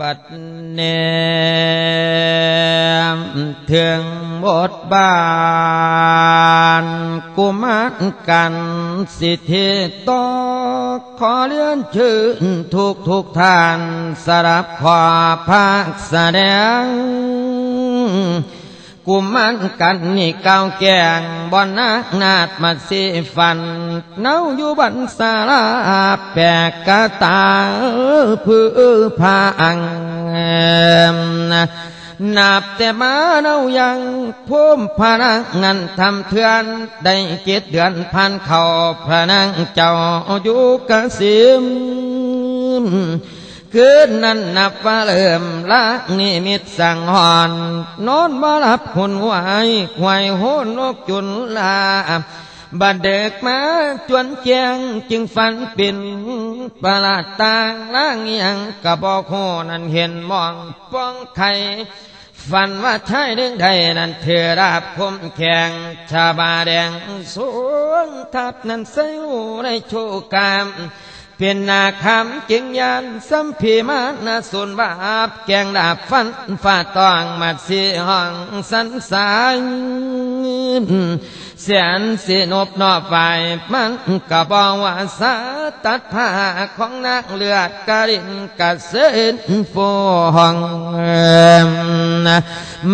บัดเนมถึงบทบานกุมารกันสิทธิตอขอเลื่อนชื่อทุกทุกท่านสรับขอภาคแสดง กุมันกันนี่เกาวแกงบอนนักนาดมาสิฟัน เนาอยู่บันสาลาแปกกะตาพื้พาอังนับแต่มาเนายังพุ่มพนังงันทำเทือนได้เจ็ดเดือนพันเขาพระนางเจ้าอยู่กสิม คืนนั้นนับว่าเริ่มละนิมิตสังหอนนอนมาหลับคนไหวไหวโหนนกจุนลาบัดเด็กมาจวนแจงจึงฝันเป็นประหลาดต่างล่างยังกระบอกโหนั้นเห็นมองป้องไข่ฝันว่าชายเรื่องใดนั้นเธอราบคมแข็งชาบาแดงสูงทับนั้นใส่หูในโชกาม เป็นนาคำเก่งยานสัมพีมานาสุนบาบแกงดาบฟันฝ่าตองมาสีห้องสันสาย เสียนสีนบนอบไฟมันกะบอกว่าสาตัดผ้าของนักเลือดกระดินกระเซ็นฟูห้อง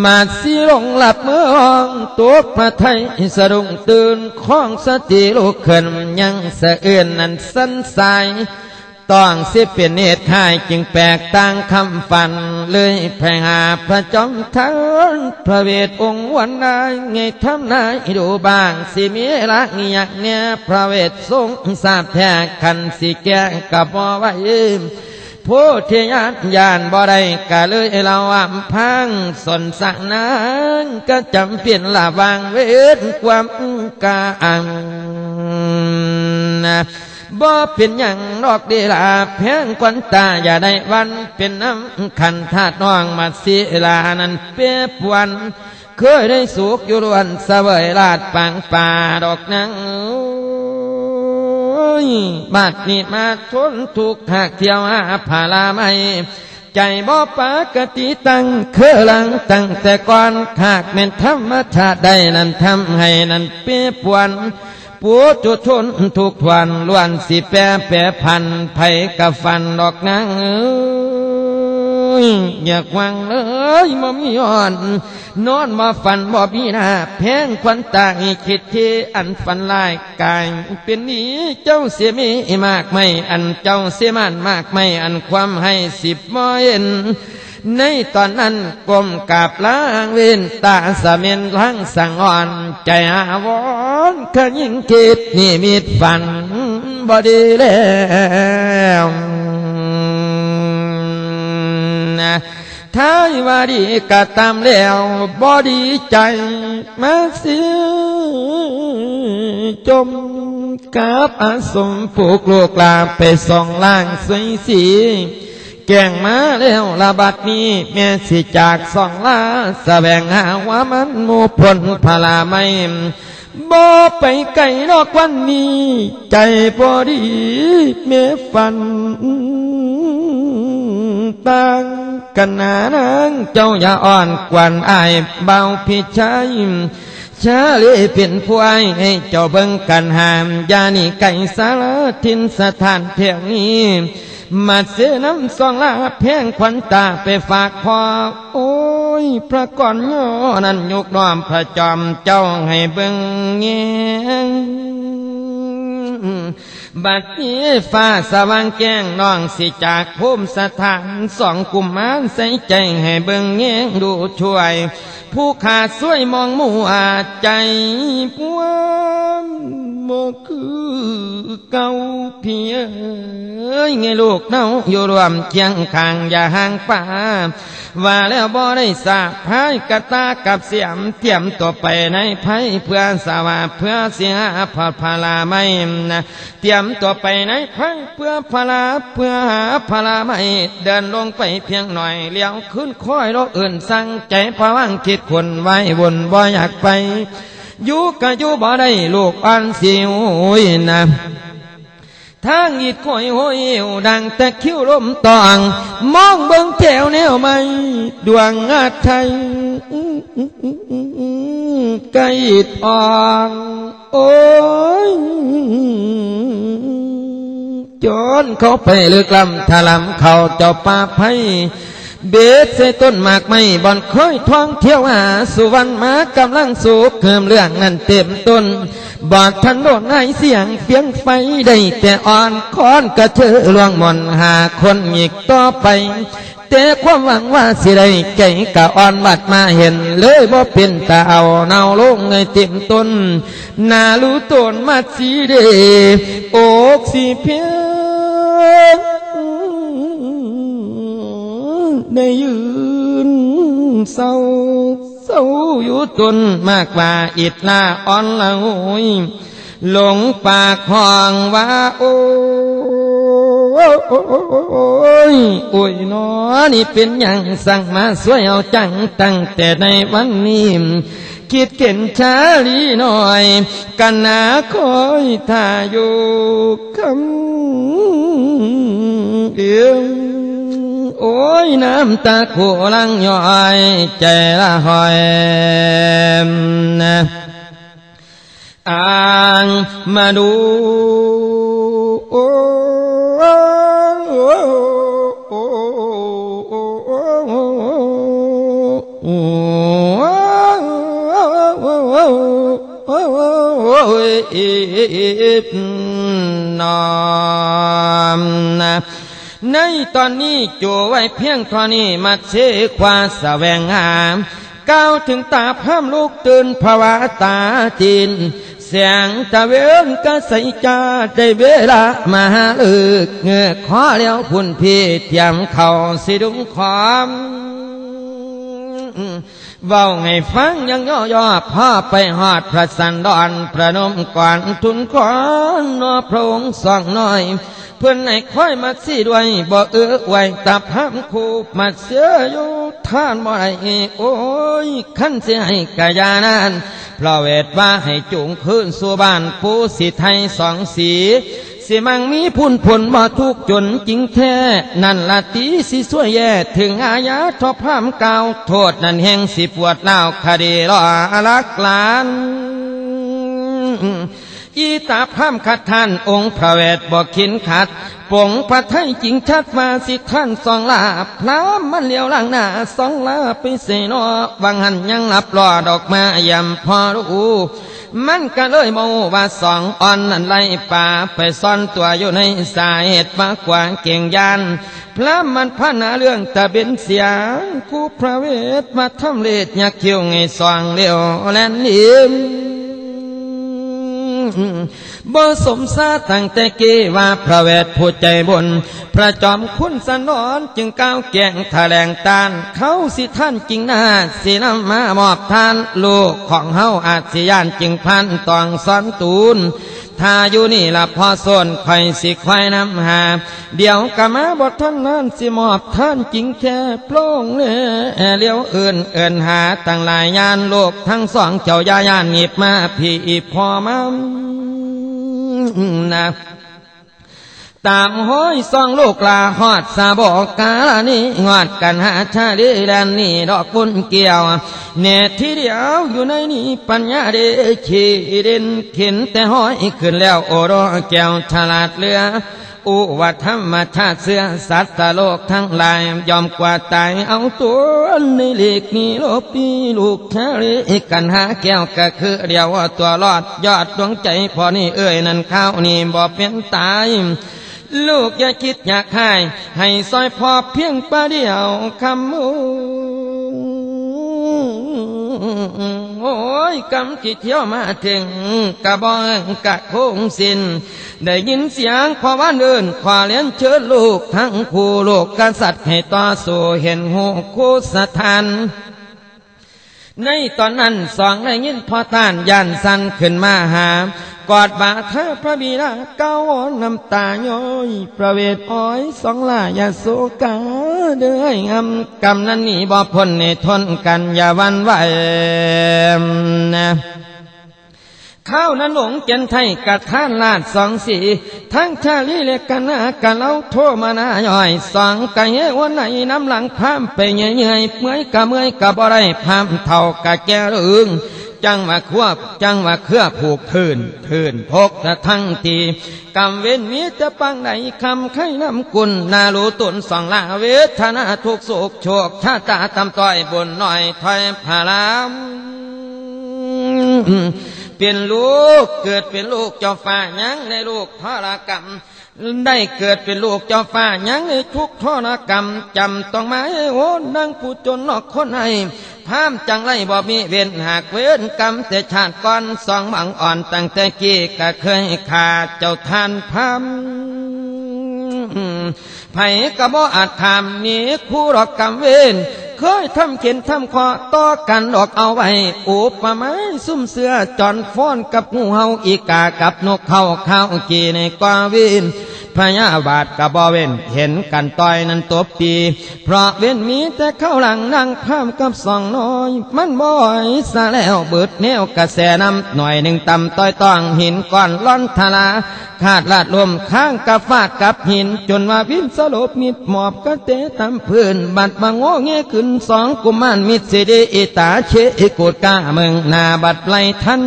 มาสีลงหลับเมื่อห้องตัวพระไทยสะดุ้งตื่นของสติลุกขึ้นยังสะเอื่นนั้นสันสาย ต้องสิเป็นเหตุข่ายจึงแปลกต่างคำฟัน เลยแพงหาพระจอมทันพระเวทองค์วันนายไงทำนายดูบางสิมีรักอยากเนี่ยพระเวททรงทราบแท้คันสิแก่กับบ่ไว้ผู้ที่ญาติยานบ่ได้กะเลยเราอัมพังสนสักนางก็จำเป็นละวางเวทความกาอัง บ่เป็นอย่างนอกดีลาแพงควันตาอย่าได้วันเป็นน้ำขันธาตุน้องมาสีลานั้นเปียบวัน เคยได้สุขอยู่ล้วนเสวยลาดปังป่าดอกนางบาดนี้มาทนถูกหักเที่ยวหาผาลาไม่ใจบ่ปากติตั้งเคอหลังตั้งแต่ก่อนหากเป็นธรรมชาติได้นั้นทำให้นั้นเปียบวัน ปูจุชนทุกวันล้วนสิแปรแปรพันไผกับฟันดอกนางเอ้ยอยากวังเลยมามีอ่อน นอนมาฝันบ่พี่นาแพงควันตาคิดที่อันฝันลายกาย เป็นนี้เจ้าเสียมีมากไม่ อันเจ้าเสียมันมากไม่ อันความให้สิบมอเอ็น ในตอนนั้นก้มกาบล้างเวนตาสะเมนล้างสังอ่อน ใจอาวรขยิ่งคิดนี่มีฝันบอดีแล้วท้ายวาดีก็ตามแล้วบอดีใจมาเสียจมกับอาสมผูกลูกลาไปส่องล่างสวยสี แก่งมาแล้วระบาดนี้ แม่สิจากสองลาสแสวงหาว่ามันมูพลพลาไม่บ่ไปไกลนอกวันนี้ ใจพอดีเมื่ฝันต่างกันนานางเจ้าอย่าอ่อนกวนอายเบาพิชัยชาเลเป็นผู้ไอให้เจ้าเบิ่งกันหามยานี่ไก่สารทินสถานเพียงนี้ มาเสียน้ำสองลาแพงขวัญตาไปฝากพ่อโอ้ยพระก่อนโยนั้นยกน้อมพระจอมเจ้าให้เบิ่งเงี้ยบัดนี้ฟ้าสว่างแจ้งน้องสิจากภูมิสถานสองกุมมารใส่ใจให้เบิ่งเงี้ยดูช่วย ผู้ขาดสวยมองมัวใจปวม บ่คือเก่าเพียเอ้ยไงลูกเนาอยู่รวมเคียงข้างอย่าห่างป่าว่าแล้วบ่ได้สาพายกระตากับเสียมเตรียมตัวไปในไพ่เพื่อสาวาเพื่อเสียพอพลาไม่นะเตรียมตัวไปในไพ่เพื่อพลาเพื่อหาพลาไม่เดินลงไปเพียงหน่อยเลี้ยวขึ้นค่อยรถอื่นสั่งใจพวังคิดคนไว้วนบ่อยากไป อยู่ก็อยู่บ่ได้ลูกอ่อนสิวนะทางอีดข่อยโหยเอวดังแต่คิ้วลมตอง มองเบิ่งแถวแนวไม่ดวงอาไทยไก่ทองโอ้ยจนเขาไปลึกลำถลำเขาเจ้าป่าไผ่ เบ็ดใส่ต้นหมากไม่บอนค่อยท่องเที่ยวหาสุวรรณมากำลังสูบเพิ่มเรื่องนั้นเต็มต้นบอดทันโดนให้เสียงเฟียงไฟได้แต่อ่อนคอนกระเชอลวงมนหาคนอีกต่อไป แต่ความหวังว่าสิได้ไก่กะอ่อนบัดมาเห็น เลยบ่เป็นตาเอาเนาลงในเต็มต้นนารู้ตนมาสีเดอกสีเพียง ได้ยืนเศร้าเศร้าอยู่ตนมากกว่าอิดลาอ่อนละโอยหลงปากห้องว่าโอ้ยโอ้ยนอนี่เป็นอย่างสั่งมาสวยเอาจังตั้งแต่ในวันนี้คิดเก่นชาลีหน่อย กันนาคอยท่าอยู่คำเอียง โอ้ยน้ำตาโคลังย้อย ในตอนนี้จูไว้เพียงเท่านี้มาเชความแสวงหาก้าวถึงตาพามลูกตื่นภาวะตาจินเสียงตะเวนก็ใส่จาได้เวลามาเลิกเงือกขอแล้วพุ่นพี่เตรียมเข่าสิดุงความเว้าให้ฟังยังย่อย่อพ่อไปหอดพระสันดอนประนมก่อนทุนขอนนอพระองค์สองน้อย พื่อนให้ค่อยมาสิด้วยบ่เอื้อไว้ตับห้ามคูมาเสียอยู่ท่านบ่ได้โอ้ยขั้นเสียให้กายานานเพราะเวทว่าให้จุงคืนสู่บ้านผู้สิไทยสองสีสิมังมีพุ่นผลบ่ทุกจนจริงแท้ นั่นละตีสิสวยแย่ถึงอาญาทอพามเก่าโทษนั่นแห่งสิปวดเล่าคดีรอลักลาน อีตาพามขัดท่านองค์พระเวทบอกขินขัดปงพระไทยจริงชัดมาสิท่านสองลาพระมันเลี้ยวหลังหน้าสองลาไปเสนอวังหันยังหลับรอดอกมายำพอรู้มันก็เลยโมว่าสองอ่อนนั่นไล่ป่าไปซ่อนตัวอยู่ในสายเหตุมากกว่าเก่งยานพระมันพานาเรื่องตะเบนเสียงคู่พระเวทมาทำเลดยักเขียวไงสว่างเลี้ยวแลนนิ่ม บ่สมซาตั้งแต่เกว่าพระเวทผู้ใจบน พระจอมคุณสนอนจึงก้าวแก่งแถลงตาน เขาสิท่านจริงนาสินำมามอบทาน ลูกของเฮาอาจสิยานจึงพันตองสอนตูน ถ้าอยู่นี่ละพอส่วนคอยสิคอยนำหา เดี๋ยวกะมาบทท่านนั้นสิมอบท่านจริงแค่โปร่งเนี่เลี้ยวเอื่นเอื่นหาตั้งหลายยานโลกทั้งสองเจ้ายายานหยิบมาพี่พอมานะ ตามห้อยซองลูกลาหอดสาบอกกาลนี่งอดกันหาชาดีแลนนี่ดอกบุญเกี่ยวเนตที่เดียวอยู่ในนี้ปัญญาเดขีเด่นเข็นแต่ห้อยขึ้นแล้วโอรอแก้วฉลาดเรืออุวัธรรมชาติเสื้อสัตว์โลกทั้งหลาย ยอมกว่าตายเอาตัวในเล็กนี้โลปีลูกชาลีกันหาแก้วก็คือเดียวว่าตัวรอดยอดดวงใจพอนี่เอ้ยนั่นข้าวนี่บ่เป็นตาย ลูกอย่าคิดอยากให้ให้ซอยพอเพียงปาเดียวคำมูโอ้ยกำที่เที่ยวมาถึงกะบองกะโคงสินได้ยินเสียงขอว่าเดินขอเลี้ยนเชิญลูกทั้งคู่ลูกกษัตริย์ให้ต่อสู้เห็นหูคู่สถานในตอนนั้นสองได้ยินพอต้านยันสันขึ้นมาหา กอดบาทาพระบิดาเก้าน้ำตาย้อยประเวทอ้อยสองลายาโสกาเด้ยงำกำนั้นนี่บ่พ้นในทนกันอย่าวันไหวนะข้าวนั้นหลงเจนไทยกะท่านลาดสองสีทั้งชาลีเล็กกันนากะเล่าโทมานาย่อยสองกะเยวันไหนน้ำหลังพามไปเงยๆเมื่อยกะเมื่อยกะบ่ได้พามเท่ากะแก่เรื่อง จังว่าควบจังว่าเครือผูกทืนทืนพกทะทั้งทีกำเว้นมีจะปังไหนคำไข่น้ำกุลนาลูตุนสองลาเวทนาทุกโศกโชคชาตาตำต้อยบนหน่อยถอยพาราม เป็นลูก เกิดเป็นลูกเจ้าฟ้ายังในลูกพรกรรม ได้เกิดเป็นลูกเจ้าฟ้ายังในทุกทรกรรมจำต้องมาโอ้นั่งผู้จนนอกคนให้พามจังไรบ่มีเว้นหากเว้นกรรมแต่ชาติก่อนสองบังอ่อนตั้งแต่กี้ก็เคยขาดเจ้าทานพามไผก็บ่อาจถามนี้คู่รอกกรรมเวน เคยทำเข็นทำคอต่อกันออกเอาไว้อุปมาซุ่มเสือจอนฟ้อนกับงูเฮาอีกากับนกเขาข้าวกีในกวาวิน พญาบาทกับบอเวนเห็นกันต่อยนั้นตบปีเพราะเว้นมีแต่เข้าหลังนั่งพามกับสองน้อย มันบ่อยซะแล้วเบิดแนวกระแสน้ำหน่อยหนึ่งต่ำต้อยต้องหินก้อนล้อนทลาขาดลาดลมข้างกับฟาดกับหิน จนว่าวินสลบมิดหมอบกระเตะตำพื้นบัดบางโง่เงี้ยขึ้นสองกุมารมิดสิเดอิตาเชอิกุดกาเมืองนาบัดไลทัน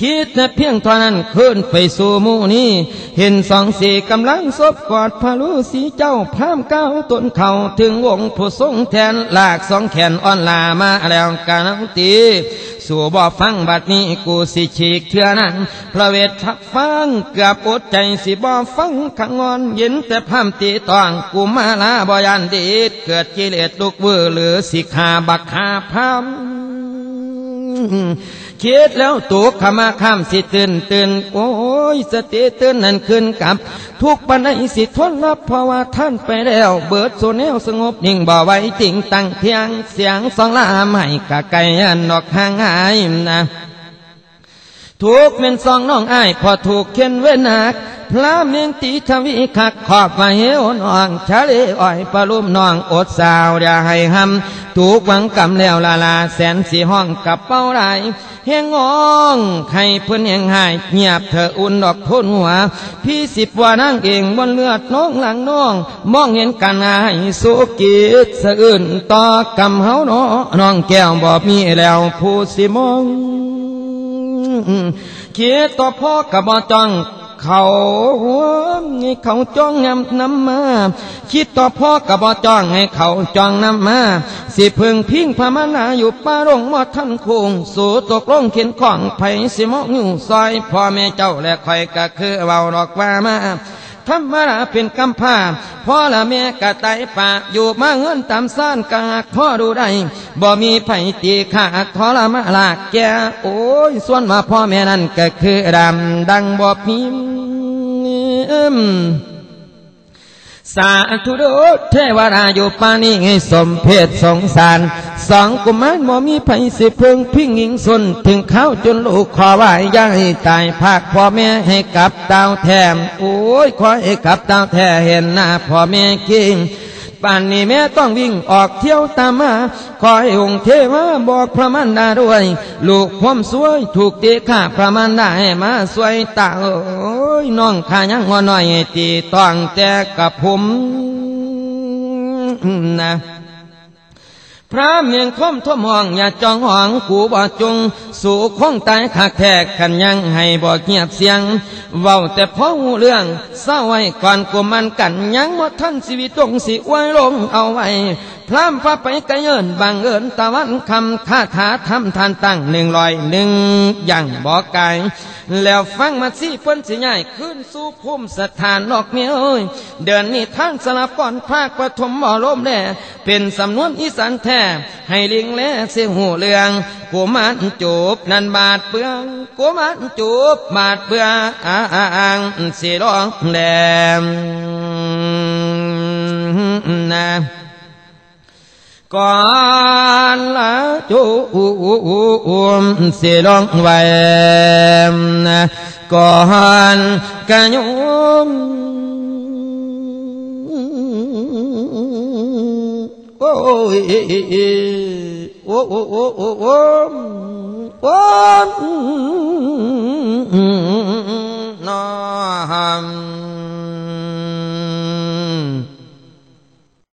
คิดแต่เพียงเท่านั้นขึ้นไปสู่มู่นี้เห็นสองสีกำลังซบกอดพาลุสีเจ้าพามก้าวต้นเขาถึงวงผู้ทรงแทนลากสองแขนอ่อนลามาแล้วกันตีสู่บ่ฟังบัดนี้กูสิฉีกเทือนั้นพระเวททักฟังเกือบอดใจสิบ่ฟังขังงอนเย็นแต่พามตีตองกูมาลาบ่ยันดีเกิดกิเลสลุกเวอหรือสิขาบักคาพาม คิดแล้วตกขมาข้ามสิตื่นตื่นโอ้ยสติตื่นนั่นขึ้นกับ ทุกปันในสิทนรับเพราะว่าท่านไปแล้ว เบิดโซเนลสงบนิ่งบ่ไว้จริงตั้งเทียงเสียงสองลาไม่กะไก่อันดอกห่างหายนะ ถูกเป็นสองน้องอ้ายพอถูกเข็นเว้นหักพระเมียงตีทวีคักขอบมาเหวน้องชะเลอ้อยปลาลุ่มน้องอดสาวอย่าให้หำถูกหวังกำแล้วลาลาแสนสีห้องกับเป้าไรเฮงงองใครเพิ่อนยังหายเงียบเธออุ่นดอกพ้นหัว พี่สิบว่านั่งเองบนเลือดน้องหลังน้อง มองเห็นกันหายสุกิจสะอื่นต่อกำเฮาน้อน้องแก้วบอกมีแล้วผู้สิมอง คิดต่อพ่อกับบ่จังเขาหัวให้เขาจ้องงำน้ำมา คิดต่อพ่อกับบ่จ้องให้เขาจ้องน้ำมา สิพึงพิงพมานาอยู่ป่ารงมอท่านคงสู่ตกลงเข็นของไผสิมองอยู่ซอยพ่อแม่เจ้าและคอยก็คือเบาดอกว่ามา ธรรมราเป็นกำพาพ่อละแม่กะไตป่าอยู่มาเงินตามซ่านกากพ่อดูได้บ่มีไผตีขาดทรมาลากแกโอ้ยส่วนมาพ่อแม่นั่นก็คือดำดังบ่พิมพ์ สาธุโดเทวราอยู่ปานี้ให้สมเพศสงสาร สองกุมารบ่มีไผสิเพึงพิงหิงสนถึงเข้าจนลูกขอไหวย่าให้ตายภาคพ่อแม่ให้กับดาวแถมโอ้ยขอให้กับดาวแท้เห็นหน้าพ่อแม่กิ้งป่านนี้แม่ต้องวิ่งออกเที่ยวตามมาขอให้องค์เทวาบอกพระมันดาด้วย ลูกความสวยถูกตีข้าพระมันดาให้มาสวยตาเอ้ ยน้องขายังงอน้อยตีต้องแต่กับผมนะ พระเมียงคมทมห้องอย่าจองห้องกูบ่จงสู่คงตายคักแทกกันยังให้บ่เงียบเสียง เว้าแต่พอหูเรื่องเศร้าไว้ก่อนกูมันกันยังบ่ทันชีวิตตรงสิไว้ลงเอาไว้พรามฟ้าไปไกลเอินบางเอินตะวันคำคาถาทำทานตั้งหนึ่งลอยหนึ่งอย่างบอกไกลแล้วฟังมาสิเพิ่นสิใหญ่ขึ้นสู่ภูมิสถานนอกเมียเอ้ยเดินนี่ทางสลับก่อนภาคปฐมบ่ลมแน่เป็นสำนวนอีสานแท้ให้ลิงแลเสียหูเรืองกูมันจูบนันบาดเปืองกูมันจูบบาดเปืองอ่างสีร้องแดมนะก่อนละจูมสิลองไว้นก่อนกะยุม ओम नम